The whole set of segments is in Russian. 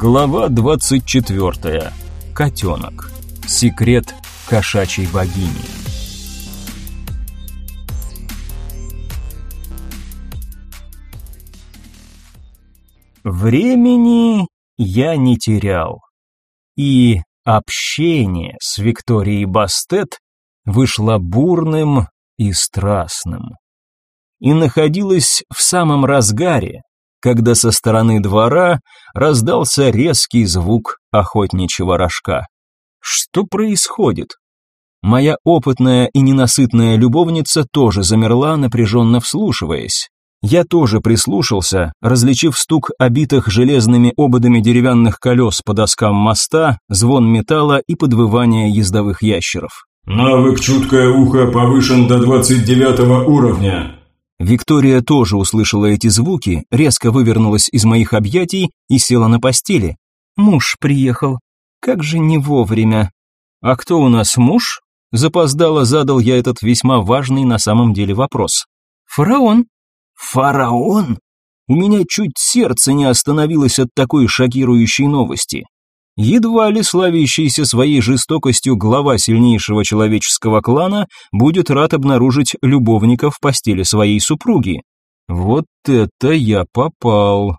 Глава 24. Котенок. Секрет кошачьей богини. Времени я не терял. И общение с Викторией Бастет вышло бурным и страстным. И находилось в самом разгаре, когда со стороны двора раздался резкий звук охотничьего рожка. Что происходит? Моя опытная и ненасытная любовница тоже замерла, напряженно вслушиваясь. Я тоже прислушался, различив стук обитых железными ободами деревянных колес по доскам моста, звон металла и подвывание ездовых ящеров. «Навык «Чуткое ухо» повышен до 29 уровня. Виктория тоже услышала эти звуки, резко вывернулась из моих объятий и села на постели. Муж приехал. Как же не вовремя. А кто у нас муж? Запоздало задал я этот весьма важный на самом деле вопрос. Фараон. Фараон? У меня чуть сердце не остановилось от такой шокирующей новости. Едва ли славящийся своей жестокостью глава сильнейшего человеческого клана будет рад обнаружить любовника в постели своей супруги. Вот это я попал.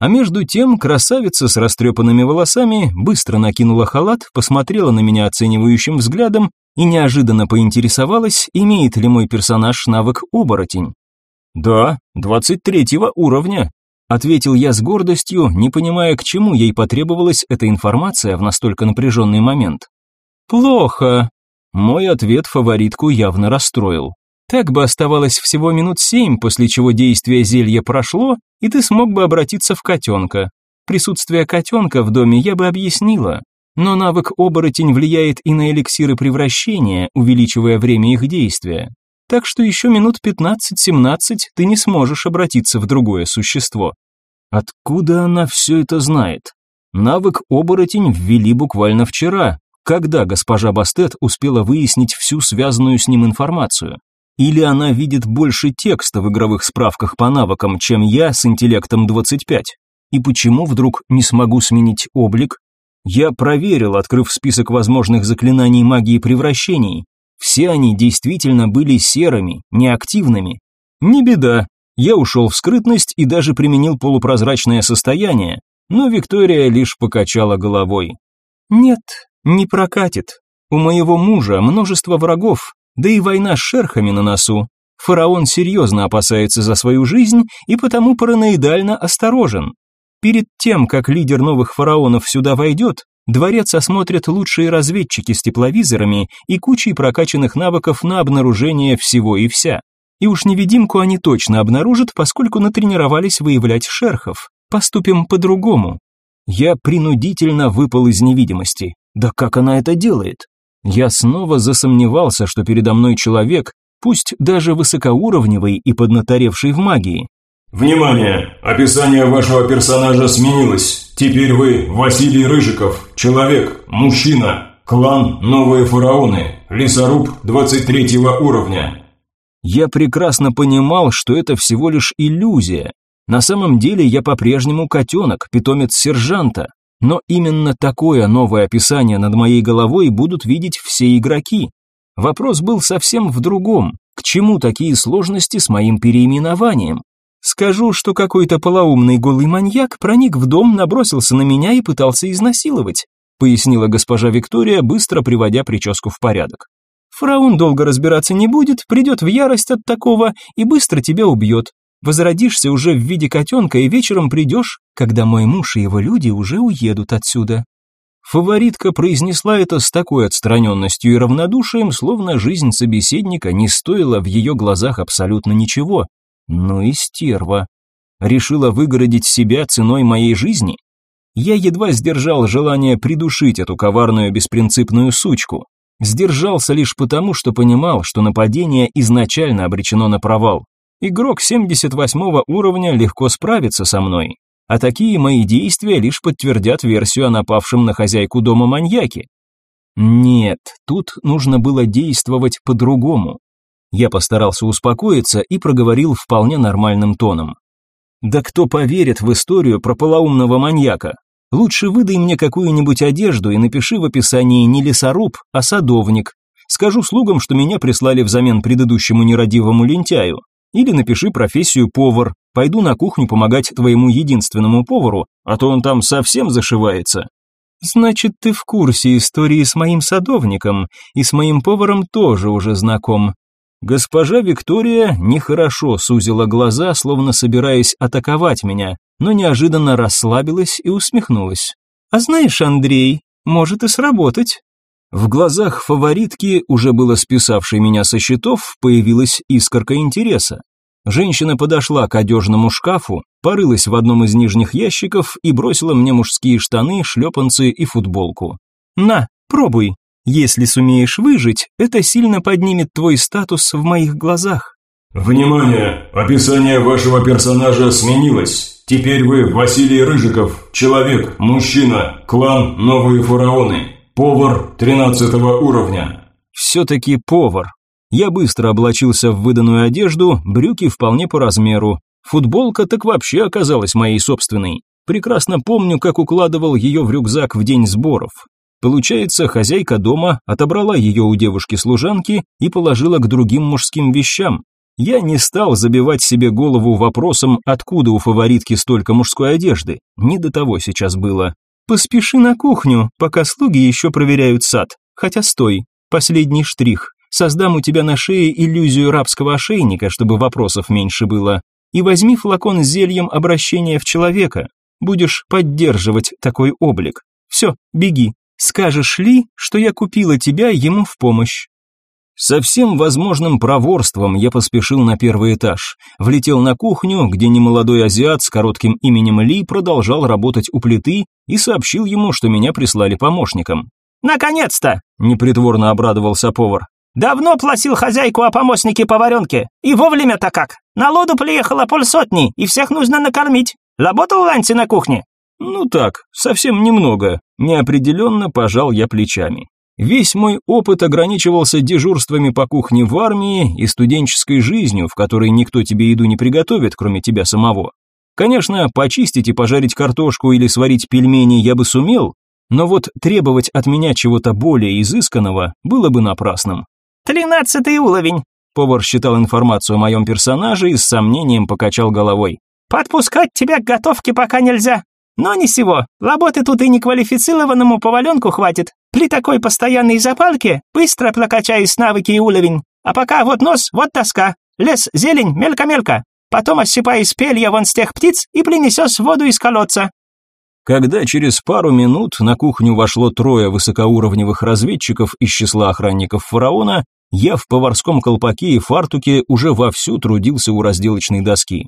А между тем красавица с растрепанными волосами быстро накинула халат, посмотрела на меня оценивающим взглядом и неожиданно поинтересовалась, имеет ли мой персонаж навык оборотень. «Да, двадцать третьего уровня», Ответил я с гордостью, не понимая, к чему ей потребовалась эта информация в настолько напряженный момент. «Плохо». Мой ответ фаворитку явно расстроил. Так бы оставалось всего минут семь, после чего действие зелья прошло, и ты смог бы обратиться в котенка. Присутствие котенка в доме я бы объяснила, но навык оборотень влияет и на эликсиры превращения, увеличивая время их действия. Так что еще минут 15-17 ты не сможешь обратиться в другое существо. Откуда она все это знает? Навык оборотень ввели буквально вчера, когда госпожа Бастет успела выяснить всю связанную с ним информацию. Или она видит больше текста в игровых справках по навыкам, чем я с интеллектом 25? И почему вдруг не смогу сменить облик? Я проверил, открыв список возможных заклинаний магии превращений. Все они действительно были серыми, неактивными. Не беда, я ушел в скрытность и даже применил полупрозрачное состояние, но Виктория лишь покачала головой. «Нет, не прокатит. У моего мужа множество врагов, да и война с шерхами на носу. Фараон серьезно опасается за свою жизнь и потому параноидально осторожен. Перед тем, как лидер новых фараонов сюда войдет, дворец осмотрят лучшие разведчики с тепловизорами и кучей прокачанных навыков на обнаружение всего и вся. И уж невидимку они точно обнаружат, поскольку натренировались выявлять шерхов. Поступим по-другому. Я принудительно выпал из невидимости. Да как она это делает? Я снова засомневался, что передо мной человек, пусть даже высокоуровневый и поднаторевший в магии. Внимание! Описание вашего персонажа сменилось. Теперь вы Василий Рыжиков, человек, мужчина, клан Новые Фараоны, лесоруб 23 уровня. Я прекрасно понимал, что это всего лишь иллюзия. На самом деле я по-прежнему котенок, питомец сержанта. Но именно такое новое описание над моей головой будут видеть все игроки. Вопрос был совсем в другом. К чему такие сложности с моим переименованием? Скажу, что какой-то полоумный голый маньяк проник в дом, набросился на меня и пытался изнасиловать, пояснила госпожа Виктория, быстро приводя прическу в порядок. Фараон долго разбираться не будет, придет в ярость от такого и быстро тебя убьет. Возродишься уже в виде котенка и вечером придешь, когда мой муж и его люди уже уедут отсюда». Фаворитка произнесла это с такой отстраненностью и равнодушием, словно жизнь собеседника не стоила в ее глазах абсолютно ничего. Ну и стерва. Решила выгородить себя ценой моей жизни? Я едва сдержал желание придушить эту коварную беспринципную сучку. Сдержался лишь потому, что понимал, что нападение изначально обречено на провал. Игрок 78 уровня легко справится со мной, а такие мои действия лишь подтвердят версию о напавшем на хозяйку дома маньяке. Нет, тут нужно было действовать по-другому. Я постарался успокоиться и проговорил вполне нормальным тоном. Да кто поверит в историю про полоумного маньяка? Лучше выдай мне какую-нибудь одежду и напиши в описании не лесоруб, а садовник. Скажу слугам, что меня прислали взамен предыдущему нерадивому лентяю. Или напиши профессию повар. Пойду на кухню помогать твоему единственному повару, а то он там совсем зашивается. Значит, ты в курсе истории с моим садовником, и с моим поваром тоже уже знаком. Госпожа Виктория нехорошо сузила глаза, словно собираясь атаковать меня, но неожиданно расслабилась и усмехнулась. «А знаешь, Андрей, может и сработать». В глазах фаворитки, уже было списавшей меня со счетов, появилась искорка интереса. Женщина подошла к одежному шкафу, порылась в одном из нижних ящиков и бросила мне мужские штаны, шлепанцы и футболку. «На, пробуй», если сумеешь выжить, это сильно поднимет твой статус в моих глазах. Внимание! Описание вашего персонажа сменилось. Теперь вы Василий Рыжиков, человек, мужчина, клан Новые Фараоны, повар 13 уровня. Все-таки повар. Я быстро облачился в выданную одежду, брюки вполне по размеру. Футболка так вообще оказалась моей собственной. Прекрасно помню, как укладывал ее в рюкзак в день сборов. Получается, хозяйка дома отобрала ее у девушки-служанки и положила к другим мужским вещам. Я не стал забивать себе голову вопросом, откуда у фаворитки столько мужской одежды. Не до того сейчас было. Поспеши на кухню, пока слуги еще проверяют сад. Хотя стой, последний штрих. Создам у тебя на шее иллюзию рабского ошейника, чтобы вопросов меньше было. И возьми флакон с зельем обращения в человека. Будешь поддерживать такой облик. Все, беги, Скажешь ли, что я купила тебя ему в помощь?» Со всем возможным проворством я поспешил на первый этаж, влетел на кухню, где немолодой азиат с коротким именем Ли продолжал работать у плиты и сообщил ему, что меня прислали помощником. «Наконец-то!» – непритворно обрадовался повар. «Давно платил хозяйку о помощнике поваренке, и вовремя-то как. На лоду приехала полсотни, и всех нужно накормить. Работал Ланси на кухне?» Ну так, совсем немного. Неопределенно пожал я плечами. Весь мой опыт ограничивался дежурствами по кухне в армии и студенческой жизнью, в которой никто тебе еду не приготовит, кроме тебя самого. Конечно, почистить и пожарить картошку или сварить пельмени я бы сумел, но вот требовать от меня чего-то более изысканного было бы напрасным. «Тринадцатый уровень», — повар считал информацию о моем персонаже и с сомнением покачал головой. «Подпускать тебя к готовке пока нельзя. Но не сего, работы тут и неквалифицированному поваленку хватит. При такой постоянной запалке быстро прокачаюсь навыки и уровень. А пока вот нос, вот тоска. Лес, зелень, мелько-мелько. Потом осыпаюсь пелья вон с тех птиц и принесешь воду из колодца. Когда через пару минут на кухню вошло трое высокоуровневых разведчиков из числа охранников фараона, я в поварском колпаке и фартуке уже вовсю трудился у разделочной доски.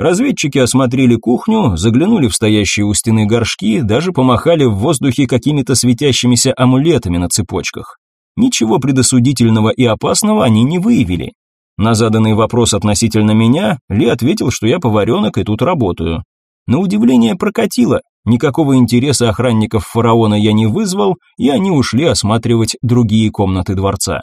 Разведчики осмотрели кухню, заглянули в стоящие у стены горшки, даже помахали в воздухе какими-то светящимися амулетами на цепочках. Ничего предосудительного и опасного они не выявили. На заданный вопрос относительно меня, Ли ответил, что я поваренок и тут работаю. На удивление прокатило, никакого интереса охранников фараона я не вызвал, и они ушли осматривать другие комнаты дворца.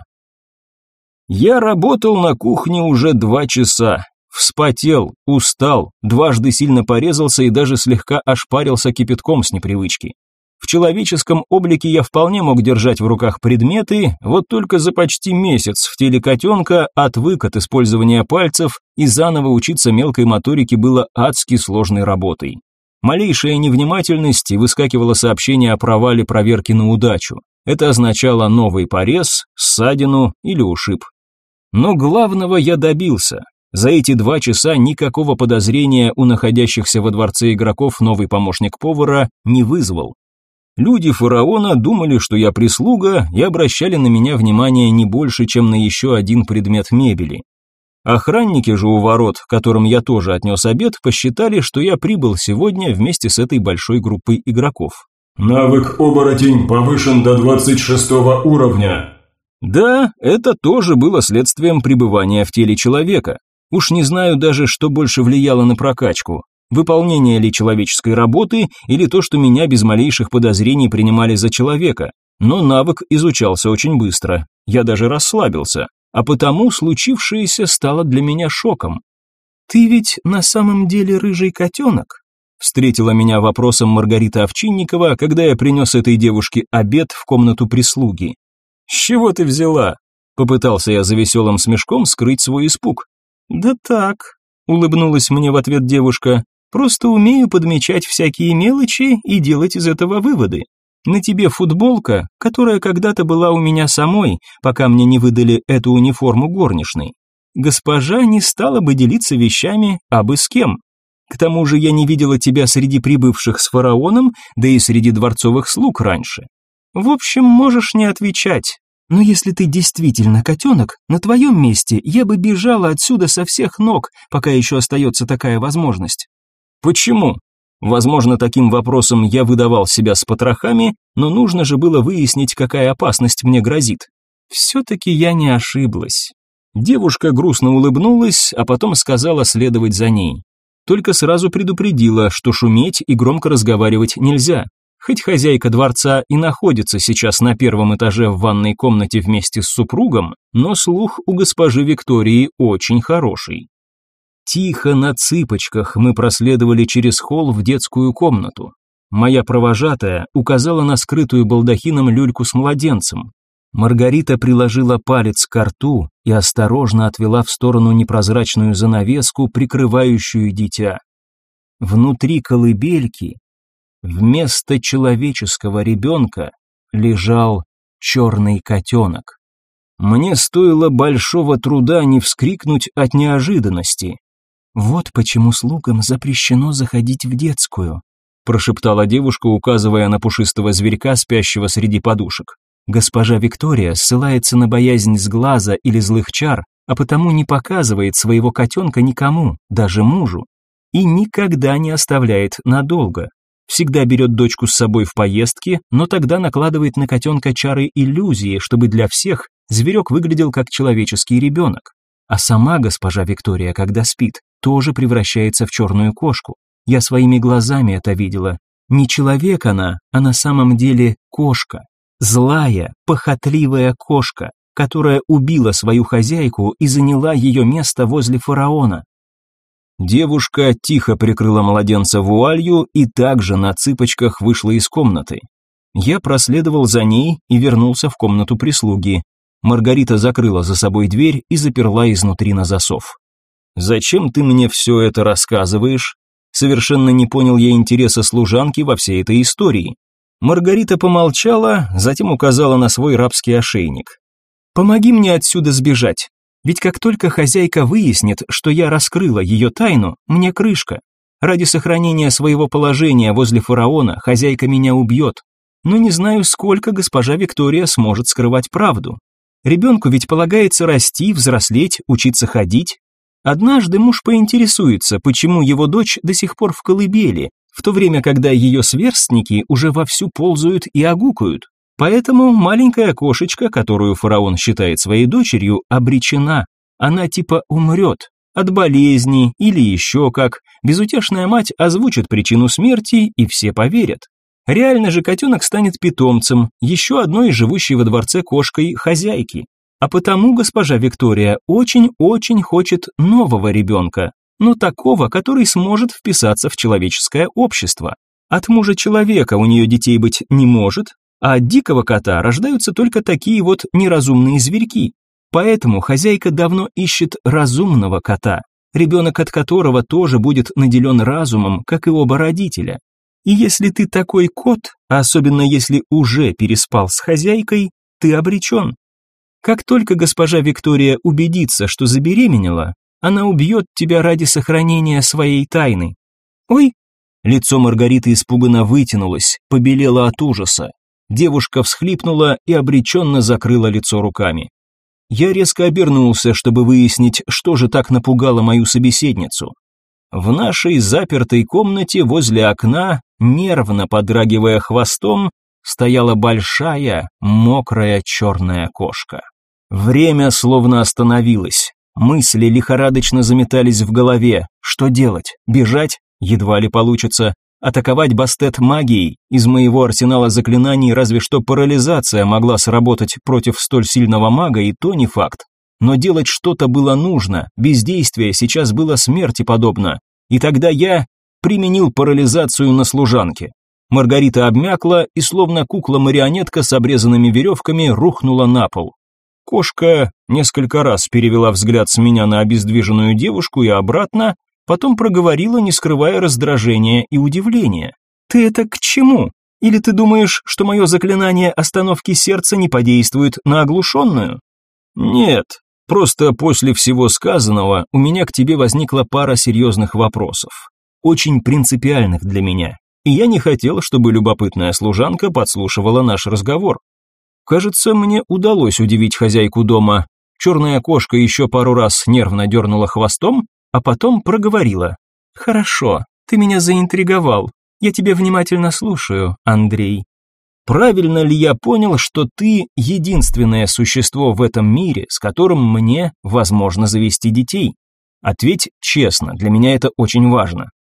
Я работал на кухне уже два часа, Вспотел, устал, дважды сильно порезался и даже слегка ошпарился кипятком с непривычки. В человеческом облике я вполне мог держать в руках предметы, вот только за почти месяц в теле котенка отвык от использования пальцев и заново учиться мелкой моторике было адски сложной работой. Малейшая невнимательность и выскакивало сообщение о провале проверки на удачу. Это означало новый порез, ссадину или ушиб. Но главного я добился. За эти два часа никакого подозрения у находящихся во дворце игроков новый помощник повара не вызвал. Люди фараона думали, что я прислуга, и обращали на меня внимание не больше, чем на еще один предмет мебели. Охранники же у ворот, которым я тоже отнес обед, посчитали, что я прибыл сегодня вместе с этой большой группой игроков. «Навык оборотень повышен до 26 уровня». Да, это тоже было следствием пребывания в теле человека. Уж не знаю даже, что больше влияло на прокачку. Выполнение ли человеческой работы или то, что меня без малейших подозрений принимали за человека. Но навык изучался очень быстро. Я даже расслабился. А потому случившееся стало для меня шоком. «Ты ведь на самом деле рыжий котенок?» Встретила меня вопросом Маргарита Овчинникова, когда я принес этой девушке обед в комнату прислуги. «С чего ты взяла?» Попытался я за веселым смешком скрыть свой испуг. «Да так», — улыбнулась мне в ответ девушка, «просто умею подмечать всякие мелочи и делать из этого выводы. На тебе футболка, которая когда-то была у меня самой, пока мне не выдали эту униформу горничной. Госпожа не стала бы делиться вещами абы с кем. К тому же я не видела тебя среди прибывших с фараоном, да и среди дворцовых слуг раньше. В общем, можешь не отвечать. Но если ты действительно котенок, на твоем месте я бы бежала отсюда со всех ног, пока еще остается такая возможность. Почему? Возможно, таким вопросом я выдавал себя с потрохами, но нужно же было выяснить, какая опасность мне грозит. Все-таки я не ошиблась. Девушка грустно улыбнулась, а потом сказала следовать за ней. Только сразу предупредила, что шуметь и громко разговаривать нельзя. Хоть хозяйка дворца и находится сейчас на первом этаже в ванной комнате вместе с супругом, но слух у госпожи Виктории очень хороший. Тихо на цыпочках мы проследовали через холл в детскую комнату. Моя провожатая указала на скрытую балдахином люльку с младенцем. Маргарита приложила палец к рту и осторожно отвела в сторону непрозрачную занавеску, прикрывающую дитя. Внутри колыбельки вместо человеческого ребенка лежал черный котенок. Мне стоило большого труда не вскрикнуть от неожиданности. «Вот почему слугам запрещено заходить в детскую», прошептала девушка, указывая на пушистого зверька, спящего среди подушек. Госпожа Виктория ссылается на боязнь с глаза или злых чар, а потому не показывает своего котенка никому, даже мужу, и никогда не оставляет надолго. Всегда берет дочку с собой в поездки, но тогда накладывает на котенка чары иллюзии, чтобы для всех зверек выглядел как человеческий ребенок. А сама госпожа Виктория, когда спит, тоже превращается в черную кошку. Я своими глазами это видела. Не человек она, а на самом деле кошка. Злая, похотливая кошка, которая убила свою хозяйку и заняла ее место возле фараона. Девушка тихо прикрыла младенца вуалью и также на цыпочках вышла из комнаты. Я проследовал за ней и вернулся в комнату прислуги. Маргарита закрыла за собой дверь и заперла изнутри на засов. «Зачем ты мне все это рассказываешь?» Совершенно не понял я интереса служанки во всей этой истории. Маргарита помолчала, затем указала на свой рабский ошейник. «Помоги мне отсюда сбежать, ведь как только хозяйка выяснит, что я раскрыла ее тайну, мне крышка. Ради сохранения своего положения возле фараона хозяйка меня убьет. Но не знаю, сколько госпожа Виктория сможет скрывать правду. Ребенку ведь полагается расти, взрослеть, учиться ходить, Однажды муж поинтересуется, почему его дочь до сих пор в колыбели, в то время, когда ее сверстники уже вовсю ползают и огукают. Поэтому маленькая кошечка, которую фараон считает своей дочерью, обречена. Она типа умрет от болезни или еще как. Безутешная мать озвучит причину смерти, и все поверят. Реально же котенок станет питомцем, еще одной живущей во дворце кошкой хозяйки. А потому госпожа Виктория очень-очень хочет нового ребенка, но такого, который сможет вписаться в человеческое общество. От мужа человека у нее детей быть не может, а от дикого кота рождаются только такие вот неразумные зверьки. Поэтому хозяйка давно ищет разумного кота, ребенок от которого тоже будет наделен разумом, как и оба родителя. И если ты такой кот, особенно если уже переспал с хозяйкой, ты обречен. Как только госпожа Виктория убедится, что забеременела, она убьет тебя ради сохранения своей тайны. Ой! Лицо Маргариты испуганно вытянулось, побелело от ужаса. Девушка всхлипнула и обреченно закрыла лицо руками. Я резко обернулся, чтобы выяснить, что же так напугало мою собеседницу. В нашей запертой комнате возле окна, нервно подрагивая хвостом, стояла большая, мокрая черная кошка. Время словно остановилось. Мысли лихорадочно заметались в голове. Что делать? Бежать? Едва ли получится. Атаковать Бастет магией? Из моего арсенала заклинаний разве что парализация могла сработать против столь сильного мага, и то не факт. Но делать что-то было нужно, бездействие сейчас было смерти подобно. И тогда я применил парализацию на служанке. Маргарита обмякла и, словно кукла-марионетка с обрезанными веревками, рухнула на пол. Кошка несколько раз перевела взгляд с меня на обездвиженную девушку и обратно, потом проговорила, не скрывая раздражения и удивления. «Ты это к чему? Или ты думаешь, что мое заклинание остановки сердца не подействует на оглушенную?» «Нет, просто после всего сказанного у меня к тебе возникла пара серьезных вопросов, очень принципиальных для меня, и я не хотел, чтобы любопытная служанка подслушивала наш разговор. Кажется, мне удалось удивить хозяйку дома. Черная кошка еще пару раз нервно дернула хвостом, а потом проговорила. «Хорошо, ты меня заинтриговал. Я тебя внимательно слушаю, Андрей. Правильно ли я понял, что ты единственное существо в этом мире, с которым мне возможно завести детей? Ответь честно, для меня это очень важно».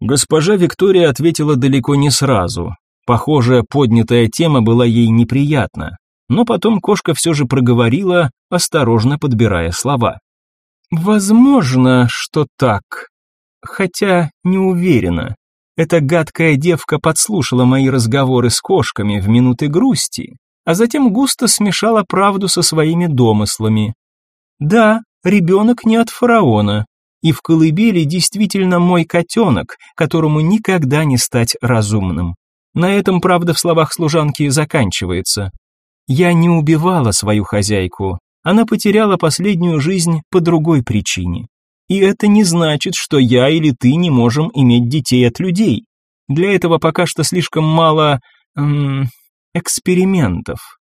Госпожа Виктория ответила далеко не сразу, Похоже, поднятая тема была ей неприятна, но потом кошка все же проговорила, осторожно подбирая слова. «Возможно, что так, хотя не уверена. Эта гадкая девка подслушала мои разговоры с кошками в минуты грусти, а затем густо смешала правду со своими домыслами. Да, ребенок не от фараона, и в колыбели действительно мой котенок, которому никогда не стать разумным. На этом правда в словах служанки заканчивается. Я не убивала свою хозяйку, она потеряла последнюю жизнь по другой причине. И это не значит, что я или ты не можем иметь детей от людей. Для этого пока что слишком мало... Эм, экспериментов.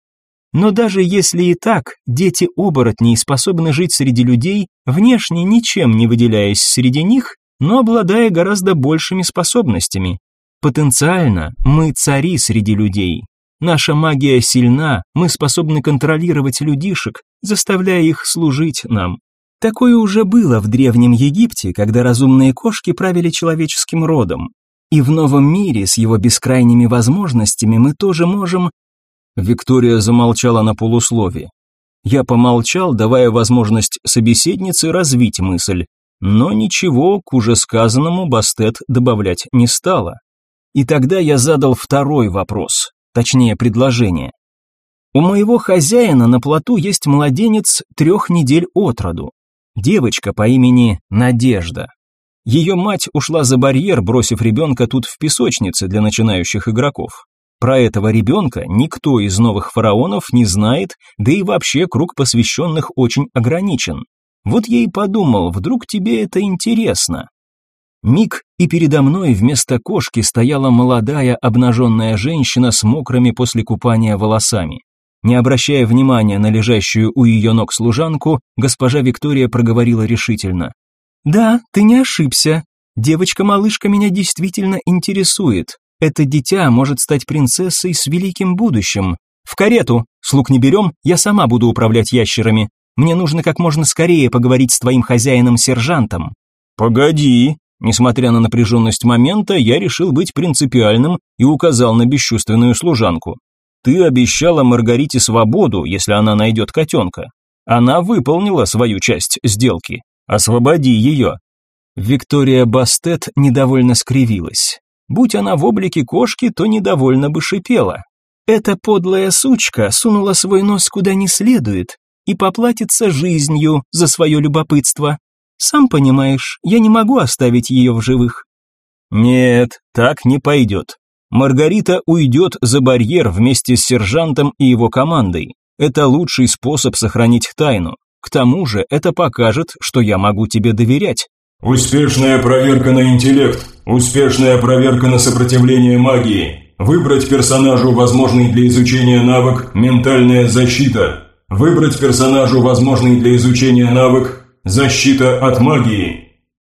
Но даже если и так, дети оборотней способны жить среди людей, внешне ничем не выделяясь среди них, но обладая гораздо большими способностями, Потенциально мы цари среди людей. Наша магия сильна, мы способны контролировать людишек, заставляя их служить нам. Такое уже было в Древнем Египте, когда разумные кошки правили человеческим родом. И в новом мире с его бескрайними возможностями мы тоже можем... Виктория замолчала на полуслове. Я помолчал, давая возможность собеседнице развить мысль, но ничего к уже сказанному Бастет добавлять не стала. И тогда я задал второй вопрос, точнее предложение. У моего хозяина на плоту есть младенец трех недель от роду. Девочка по имени Надежда. Ее мать ушла за барьер, бросив ребенка тут в песочнице для начинающих игроков. Про этого ребенка никто из новых фараонов не знает, да и вообще круг посвященных очень ограничен. Вот я и подумал, вдруг тебе это интересно. Миг, и передо мной вместо кошки стояла молодая обнаженная женщина с мокрыми после купания волосами. Не обращая внимания на лежащую у ее ног служанку, госпожа Виктория проговорила решительно. «Да, ты не ошибся. Девочка-малышка меня действительно интересует. Это дитя может стать принцессой с великим будущим. В карету! Слуг не берем, я сама буду управлять ящерами. Мне нужно как можно скорее поговорить с твоим хозяином-сержантом». «Погоди», Несмотря на напряженность момента, я решил быть принципиальным и указал на бесчувственную служанку. «Ты обещала Маргарите свободу, если она найдет котенка. Она выполнила свою часть сделки. Освободи ее». Виктория Бастет недовольно скривилась. Будь она в облике кошки, то недовольно бы шипела. Эта подлая сучка сунула свой нос куда не следует и поплатится жизнью за свое любопытство. Сам понимаешь, я не могу оставить ее в живых». «Нет, так не пойдет. Маргарита уйдет за барьер вместе с сержантом и его командой. Это лучший способ сохранить тайну. К тому же это покажет, что я могу тебе доверять». «Успешная проверка на интеллект. Успешная проверка на сопротивление магии. Выбрать персонажу возможный для изучения навык «Ментальная защита». Выбрать персонажу возможный для изучения навык Защита от магии.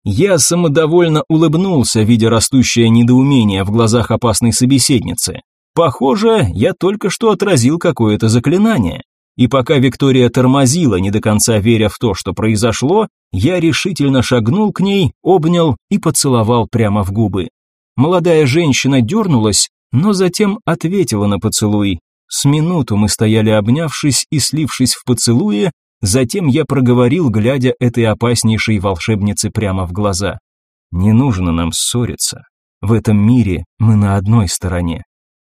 Я самодовольно улыбнулся, видя растущее недоумение в глазах опасной собеседницы. Похоже, я только что отразил какое-то заклинание. И пока Виктория тормозила, не до конца веря в то, что произошло, я решительно шагнул к ней, обнял и поцеловал прямо в губы. Молодая женщина дернулась, но затем ответила на поцелуй. С минуту мы стояли обнявшись и слившись в поцелуе, Затем я проговорил, глядя этой опаснейшей волшебнице прямо в глаза. Не нужно нам ссориться. В этом мире мы на одной стороне.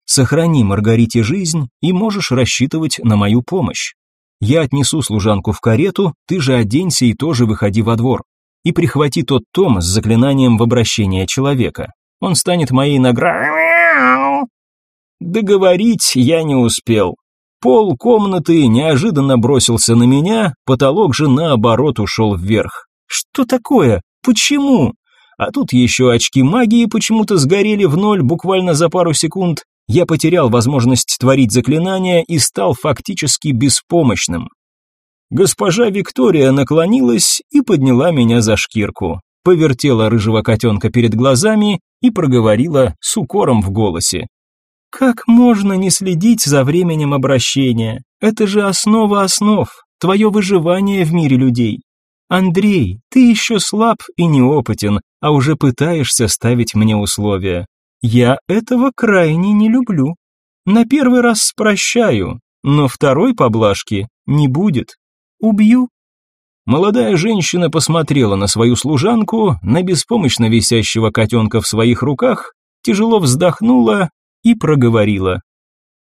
Сохрани Маргарите жизнь, и можешь рассчитывать на мою помощь. Я отнесу служанку в карету, ты же оденься и тоже выходи во двор. И прихвати тот том с заклинанием в обращение человека. Он станет моей наградой. Договорить я не успел. Пол комнаты неожиданно бросился на меня, потолок же наоборот ушел вверх. Что такое? Почему? А тут еще очки магии почему-то сгорели в ноль буквально за пару секунд. Я потерял возможность творить заклинания и стал фактически беспомощным. Госпожа Виктория наклонилась и подняла меня за шкирку, повертела рыжего котенка перед глазами и проговорила с укором в голосе. Как можно не следить за временем обращения? Это же основа основ, твое выживание в мире людей. Андрей, ты еще слаб и неопытен, а уже пытаешься ставить мне условия. Я этого крайне не люблю. На первый раз прощаю, но второй поблажки не будет. Убью. Молодая женщина посмотрела на свою служанку, на беспомощно висящего котенка в своих руках, тяжело вздохнула и проговорила.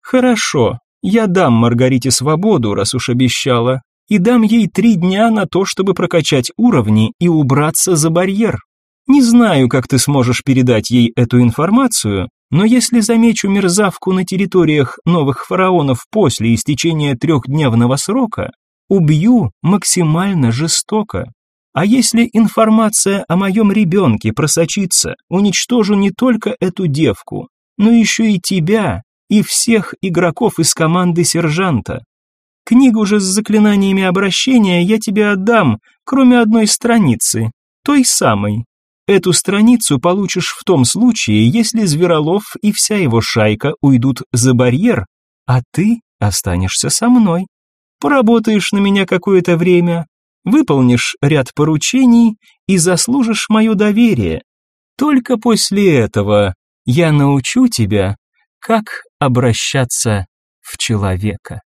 «Хорошо, я дам Маргарите свободу, раз уж обещала, и дам ей три дня на то, чтобы прокачать уровни и убраться за барьер. Не знаю, как ты сможешь передать ей эту информацию, но если замечу мерзавку на территориях новых фараонов после истечения трехдневного срока, убью максимально жестоко. А если информация о моем ребенке просочится, уничтожу не только эту девку, но еще и тебя, и всех игроков из команды сержанта. Книгу же с заклинаниями обращения я тебе отдам, кроме одной страницы, той самой. Эту страницу получишь в том случае, если Зверолов и вся его шайка уйдут за барьер, а ты останешься со мной. Поработаешь на меня какое-то время, выполнишь ряд поручений и заслужишь мое доверие. Только после этого я научу тебя, как обращаться в человека.